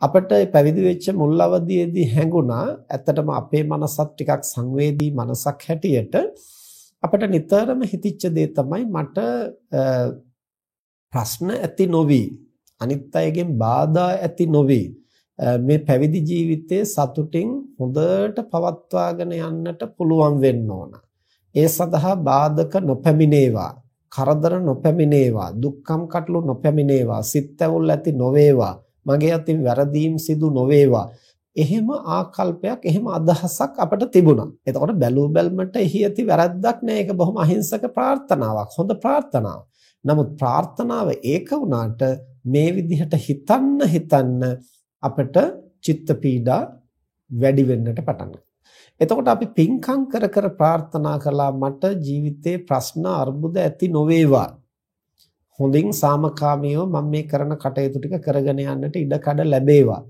අපිට පැවිදි වෙච්ච මුල් අවදියේදී හැඟුණා ඇත්තටම අපේ මනසත් ටිකක් සංවේදී මනසක් හැටියට. අපිට නිතරම හිතිච්ච දේ තමයි මට ප්‍රශ්න ඇති නොවි. අනිත් අයගෙන් බාධා ඇති නොවි. මේ පැවිදි ජීවිතයේ සතුටින් හොඳට පවත්වාගෙන යන්නට පුළුවන් වෙන්න ඕන. ඒ සඳහා බාධක නොපැමිණේවා, කරදර නොපැමිණේවා, දුක්ඛම් කටළු නොපැමිණේවා, සිත් ඇවුල් ඇති නොවේවා, මගේ අතින් වැරදීම් සිදු නොවේවා. එහෙම ආකල්පයක් එහෙම අදහසක් අපිට තිබුණා. එතකොට බැලූ බැල්මට එහි ඇති වැරද්දක් නෑ. ඒක බොහොම අහිංසක ප්‍රාර්ථනාවක්. හොඳ ප්‍රාර්ථනාවක්. නමුත් ප්‍රාර්ථනාව ඒක වුණාට මේ විදිහට හිතන්න හිතන්න අපිට චිත්ත පීඩා වැඩි වෙන්නට පටන් එතකොට අපි පින්කම් කර කර ප්‍රාර්ථනා කළා මට ජීවිතේ ප්‍රශ්න අර්බුද ඇති නොවේවා. හොඳින් සාමකාමීව මම මේ කරන කටයුතු ටික කරගෙන යන්නට ඉඩ කඩ ලැබේවා.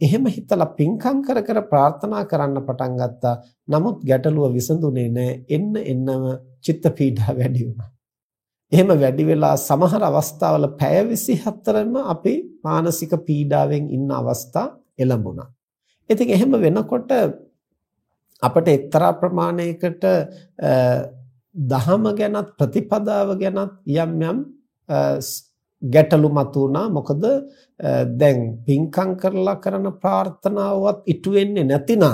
එහෙම හිතලා පින්කම් කර කර ප්‍රාර්ථනා කරන්න පටන් ගත්තා. නමුත් ගැටලුව විසඳුනේ නැහැ. එන්න එන්නම චිත්ත පීඩා වැඩි වුණා. එහෙම වැඩි වෙලා සමහර අවස්ථාවල පැය 24ම අපි මානසික පීඩාවෙන් ඉන්න අවස්ථා එළඹුණා. ඉතින් එහෙම වෙනකොට අපිට එක්තරා ප්‍රමාණයකට දහම ගැනත් ප්‍රතිපදාව ගැනත් යම් යම් ගැටලු මතුවුණා මොකද දැන් පින්කම් කරලා කරන ප්‍රාර්ථනාවවත් ඉටු වෙන්නේ නැතිනම්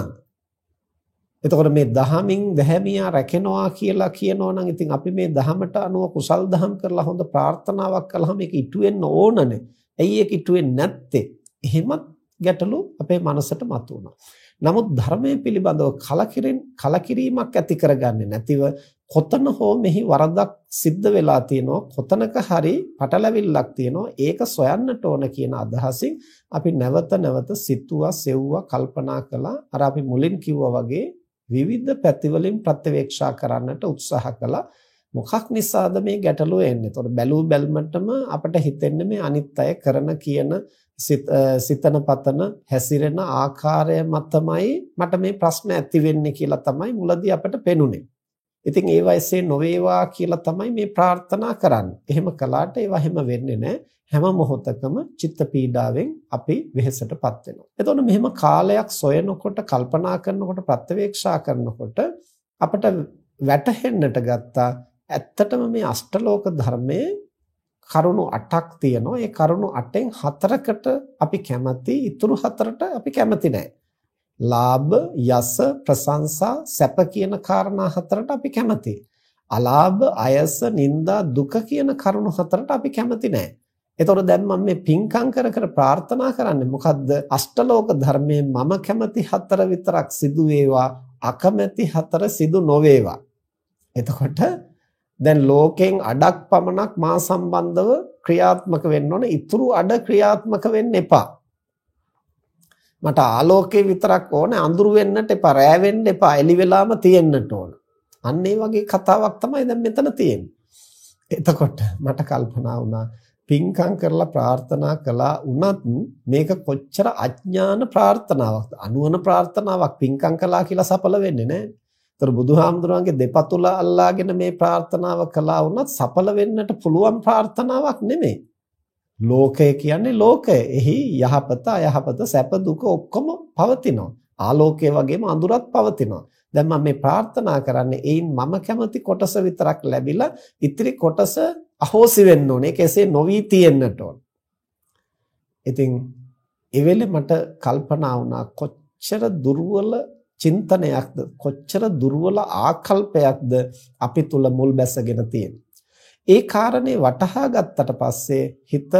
එතකොට මේ දහමින් දැහැමියා රැකෙනවා කියලා කියනවා නම් ඉතින් අපි මේ දහමට අනුව කුසල් දහම් කරලා හොඳ ප්‍රාර්ථනාවක් කළාම මේක ඉටු වෙන්න ඕනනේ. ඇයි ඒක ඉටු වෙන්නේ නැත්තේ? එහෙමත් ගැටලු අපේ මනසට මතුවනවා. නමුත් ධර්මයේ පිළිබඳව කලකිරීම කලකිරීමක් ඇති කරගන්නේ නැතිව කොතන හෝ මෙහි වරදක් සිද්ධ වෙලා තියෙනවා කොතනක හරි පටලැවිල්ලක් තියෙනවා ඒක සොයන්නට ඕන කියන අදහසින් අපි නැවත නැවත සිතුවා සෙව්වා කල්පනා කළා අර අපි මුලින් කිව්වා වගේ විවිධ පැතිවලින් ප්‍රත්‍යවේක්ෂා කරන්නට උත්සාහ කළා. මොකක් නිසාද මේ ගැටලුව එන්නේ? එතකොට බැලූ බැල්මටම අපිට හිතෙන්නේ මේ අනිත් අය කරන කියන සිතන පතන හැසිරෙන ආකාරය මතමයි මට මේ ප්‍රශ්න ඇති වෙන්නේ කියලා තමයි මුලදී අපිට පෙනුනේ. ඉතින් ඒ වයසේ නොවේවා කියලා තමයි මේ ප්‍රාර්ථනා කරන්නේ. එහෙම කළාට ඒවා හැම වෙන්නේ නැහැ. හැම මොහොතකම චිත්ත පීඩාවෙන් අපි වෙහෙසටපත් වෙනවා. එතකොට මෙහෙම කාලයක් සොයනකොට කල්පනා කරනකොට ප්‍රත්‍යවේක්ෂා කරනකොට අපිට වැටහෙන්නට ගත්තා ඇත්තටම මේ අෂ්ටලෝක ධර්මයේ කරුණු 8ක් තියෙනවා. ඒ කරුණු 8න් 4කට අපි කැමති, ඊතුරු 4ට අපි කැමති නැහැ. ලාභ, යස, ප්‍රශංසා, සැප කියන කාරණා හතරට අපි කැමතියි. අලාභ, අයස, නිന്ദා, දුක කියන කරුණු හතරට අපි කැමති නැහැ. එතකොට දැන් මම මේ පින්කම් කර කර ප්‍රාර්ථනා කරන්නේ මොකද්ද? අෂ්ටලෝක ධර්මයේ මම කැමති හතර විතරක් සිදු වේවා, අකමැති හතර සිදු නොවේවා. එතකොට දැන් ලෝකෙන් අඩක් පමණක් මා සම්බන්ධව ක්‍රියාත්මක වෙන්න ඕන. ඊතුරු අඩ ක්‍රියාත්මක වෙන්න එපා. මට ආලෝකේ විතරක් ඕනේ අඳුරු වෙන්නට එපා රෑ වෙන්න එපා එලි වෙලාම තියෙන්නට ඕන. අන්න ඒ වගේ කතාවක් තමයි දැන් මෙතන තියෙන්නේ. එතකොට මට කල්පනා වුණා පින්කම් කරලා ප්‍රාර්ථනා කළා වුණත් මේක කොච්චර අඥාන ප්‍රාර්ථනාවක්ද අනුවන ප්‍රාර්ථනාවක් පින්කම් කළා කියලා සඵල වෙන්නේ නැහැ. ඒතර බුදුහාමුදුරන්ගේ දෙපතුල අල්ලාගෙන මේ ප්‍රාර්ථනාව කළා වුණත් සඵල වෙන්නට පුළුවන් ප්‍රාර්ථනාවක් නෙමෙයි. ලෝකය කියන්නේ ලෝකය. එහි යහපත අයහපත සැප දුක ඔක්කොම පවතිනවා. ආලෝකය වගේම අඳුරත් පවතිනවා. දැන් මම මේ ප්‍රාර්ථනා කරන්නේ ඒයින් මම කැමති කොටස විතරක් ලැබිලා ඉතිරි කොටස අහෝසි වෙන්න ඕනේ. ඒක එසේ නොවි තියෙන්නට ඕන. ඉතින් ඒ වෙලේ මට කල්පනා වුණා කොච්චර දුර්වල චින්තනයක්ද කොච්චර දුර්වල ආකල්පයක්ද අපි තුල මුල් බැසගෙන තියෙන්නේ. ඒ කාරණේ වටහා ගත්තට පස්සේ හිත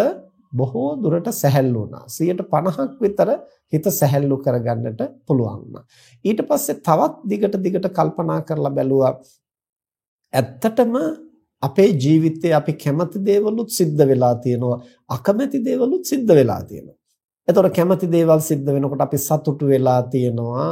බොහෝ දුරට සැහැල්ලු වුණා. 50ක් විතර හිත සැහැල්ලු කරගන්නට පුළුවන් වුණා. ඊට පස්සේ තවත් දිගට දිගට කල්පනා කරලා බැලුවා ඇත්තටම අපේ ජීවිතේ අපි කැමති දේවලුත් සිද්ධ වෙලා තියෙනවා අකමැති දේවලුත් සිද්ධ වෙලා තියෙනවා. එතකොට කැමති දේවල් සිද්ධ වෙනකොට අපි සතුටු වෙලා තියෙනවා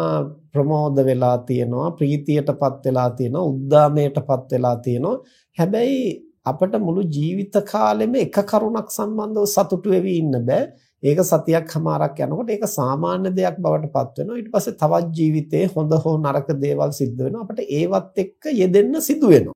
ප්‍රමෝද වෙලා තියෙනවා ප්‍රීතියටපත් වෙලා තියෙනවා උද්දාමයටපත් වෙලා තියෙනවා. හැබැයි අපිට මුළු ජීවිත කාලෙම එක කරුණක් සම්බන්ධව සතුටු වෙවි ඉන්න බෑ. ඒක සතියක් හමාරක් යනකොට ඒක සාමාන්‍ය දෙයක් බවට පත් වෙනවා. ඊට පස්සේ තවත් ජීවිතේ හොඳ හෝ නරක දේවල් සිද්ධ වෙනවා. අපිට ඒවත් එක්ක යෙදෙන්න සිදු වෙනවා.